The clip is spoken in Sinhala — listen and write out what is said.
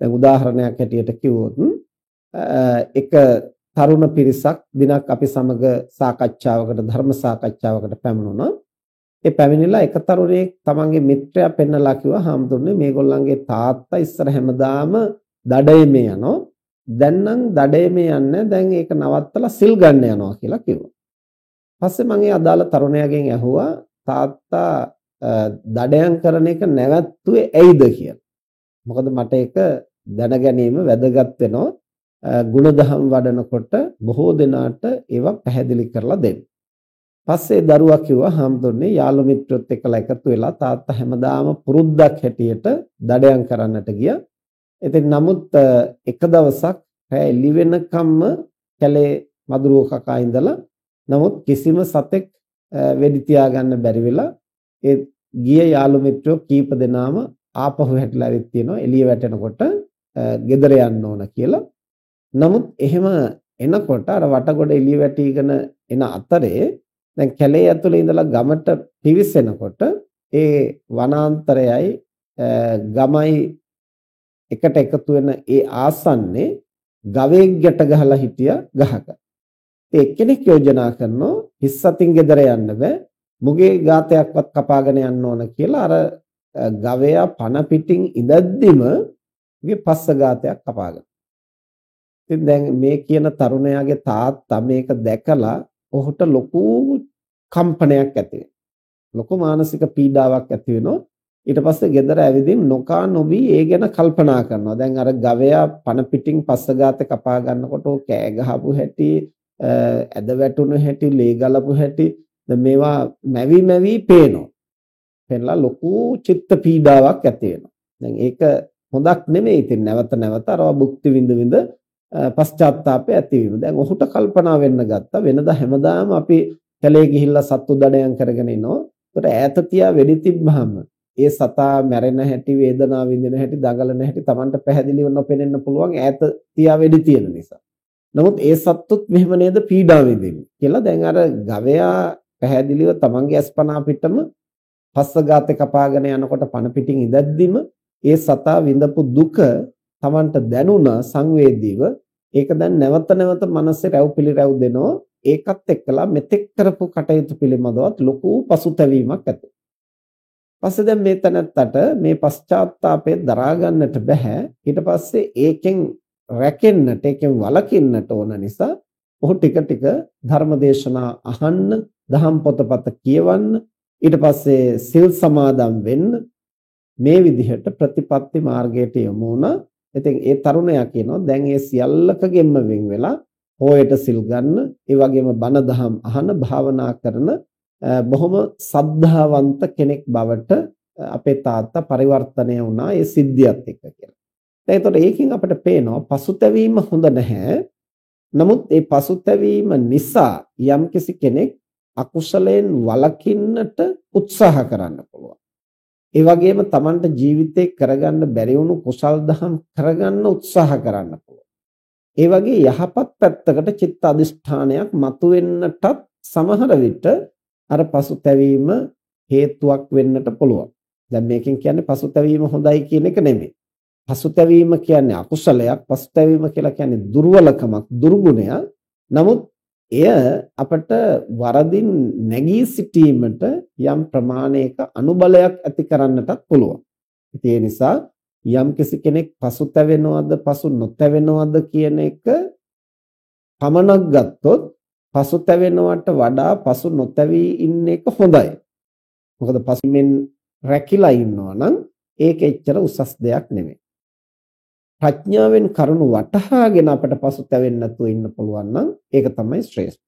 දැන් උදාහරණයක් හැටියට කිව්වොත් එක තරුණ පිරිසක් දිනක් අපි සමග සාකච්ඡාවකට ධර්ම සාකච්ඡාවකට පැමිණුණා. ඒ පැමිණිලා එක තරුණයෙක් තමන්ගේ මිත්‍රයා පෙන්නලා කිව්වා "හාමුදුරනේ මේගොල්ලන්ගේ තාත්තා ඉස්සර හැමදාම දඩයමේ යනවා. දැන් නම් දඩයමේ යන්නේ දැන් ඒක නවත්තලා සිල් ගන්න යනවා" කියලා කිව්වා. පස්සේ මම ඒ අදාළ තරුණයාගෙන් ඇහුවා තාත්තා දඩයන් කරන එක නැවැත්තුවේ ඇයිද කියලා. මොකද මට ඒක දැන ගැනීම වැදගත් වෙනවා. ಗುಣධම් වඩනකොට බොහෝ දෙනාට ඒවා පැහැදිලි කරලා දෙන්න. පස්සේ දරුවා කිව්වා හාමුදුරනේ යාළු මිත්‍රොත් එක්කලා එකතු වෙලා තාත්තා හැමදාම පුරුද්දක් හැටියට දඩයන් කරන්නට ගියා. ඉතින් නමුත් එක දවසක් රෑ එළි වෙනකම්ම කැලේ මදුරුව කකා ඉඳලා නමුත් කිසිම සතෙක් වෙඩි තියාගන්න බැරි වෙලා ඒ ගිය යාළු මිත්‍රයෝ කීප දෙනාම ආපහු හැටලා ඇවිත් තියෙනවා එළිය වැටෙනකොට ගෙදර යන්න ඕන කියලා. නමුත් එහෙම එනකොට අර වටගොඩ එළිය වැටිගෙන එන අතරේ දැන් කැලේ ඇතුලේ ඉඳලා ගමට පිවිසෙනකොට ඒ වනාන්තරයයි ගමයි එකට එකතු වෙන ඒ ආසන්නේ ගවයෙක් ගැට ගහලා හිටියා ගහක. ඒ එක්කෙනෙක් යෝජනා කරනවා හිස් අතින් ගෙදර යන්න බෑ මුගේ ගාතයක්වත් කපාගෙන යන්න ඕන කියලා අර ගවයා පන පිටින් ඉඳද්දිම මුගේ පස්ස ගාතයක් කපාගෙන. ඉතින් දැන් මේ කියන තරුණයාගේ තාත්තා මේක දැකලා ඔහුට ලොකු කම්පනයක් ඇති ලොකු මානසික පීඩාවක් ඇති වෙනවා. ඊට පස්සේ ගෙදර ඇවිදින් නොකා නොබී ඒ ගැන කල්පනා කරනවා. දැන් අර ගවයා පන පිටින් පස්ස ගාතේ කපා ගන්නකොට කෑ ගහපු හැටි ඇද වැටුණු හැටි ලේ ගලපු හැටි මේවා මැවි මැවි පේනවා. පෙන්ලා ලොකු චිත්ත පීඩාවක් ඇති වෙනවා. දැන් ඒක හොඳක් නෙමෙයි. ඉතින් නැවත නැවත අරව භුක්ති විඳ විඳ පශ්චාත්තාපය ඇතිවීම. දැන් ඔහුට කල්පනා වෙන්න ගත්තා වෙනදා හැමදාම අපි කැලේ ගිහිල්ලා සත්තු දඩයන් කරගෙන ඉනවා. ඒකට ඈත තියා වෙඩි තිබ්බහම ඒ සතා මැරෙන හැටි වේදනාව විඳින හැටි දඟලන හැටි Tamanට පැහැදිලිව නොපෙනෙන්න පුළුවන් ඈත තියා වෙඩි තියෙන නිසා. නමුත් ඒ සත්තුත් මෙහෙම නේද පීඩා විඳින්නේ කියලා දැන් අර ගවයා පැහැදිලිව තමන්ගේ අස්පනා පිටම පස්ස ගාතේ කපාගෙන යනකොට පණ පිටින් ඉදද්දිම ඒ සතා විඳපු දුක තමන්ට දැනුණා සංවේදීව ඒක දැන් නැවත නැවත මනසේ රැව් පිළිරැව් දෙනවා ඒකත් එක්කලා මෙතෙක් කරපු කටයුතු පිළිබඳවත් ලොකු පසුතැවීමක් ඇති. පස්සේ දැන් මේ තැනත්තට මේ පශ්චාත්තාපය දරා ගන්නට බෑ. ඊට පස්සේ ඒකෙන් රැකෙන්නට ඒකෙන් වළකින්නට ඕන නිසා ඔහු ටික ටික ධර්මදේශනා අහන්න, දහම් පොතපත කියවන්න, ඊට පස්සේ සිල් සමාදන් වෙන්න මේ විදිහට ප්‍රතිපත්ති මාර්ගයට යමු වුණා. ඉතින් ඒ තරුණයා කියනවා දැන් ඒ සියල්ලකගෙම වෙන් වෙලා හොයට සිල් ගන්න, ඒ වගේම බණ දහම් අහන, භාවනා කරන බොහොම සද්ධාවන්ත කෙනෙක් බවට අපේ තාත්තා පරිවර්තනය වුණා ඒ සිද්ධියත් එක්ක කියලා. දැන් එතකොට ඒකෙන් අපිට පේනවා පසුතැවීම හොඳ නැහැ. නමුත් ඒ පසුතැවීම නිසා යම්කිසි කෙනෙක් අකුසලයෙන් වළකින්නට උත්සාහ කරන්න පුළුවන්. ඒ වගේම Tamanට ජීවිතේ කරගන්න බැරි වුණු කුසල් දහම් කරගන්න උත්සාහ කරන්න පුළුවන්. ඒ වගේ යහපත් පැත්තකට චිත්ත අදිෂ්ඨානයක් මතුවෙන්නටත් සමහර විට අර පසුතැවීම හේතුවක් වෙන්නට පුළුවන්. දැන් මේකෙන් කියන්නේ පසුතැවීම හොඳයි කියන එක නෙමෙයි. පසුතැවීම කියන්නේ අකුසලයක් පසුතැවීම කියලා කියන්නේ දුර්වලකමක් දුර්ගුණයක් නමුත් එය අපට වරදින් නැගී සිටීමට යම් ප්‍රමාණයක අනුබලයක් ඇති කරන්නටත් පුළුවන්. ඉතින් ඒ නිසා යම් කෙනෙක් පසුතැවෙනවද පසු නොතැවෙනවද කියන එක පමණක් ගත්තොත් පසුතැවෙනවට වඩා පසු නොතැවී ඉන්න එක හොඳයි. මොකද පසුමින් රැකිලා ඉන්නවා නම් ඒක එච්චර උසස් දෙයක් නෙමෙයි. ප්‍රඥාවෙන් කරුණු වටහාගෙන අපට පසුතැවෙන්නේ නැතුව ඉන්න පුළුවන් නම් ඒක තමයි ශ්‍රේෂ්ඨ.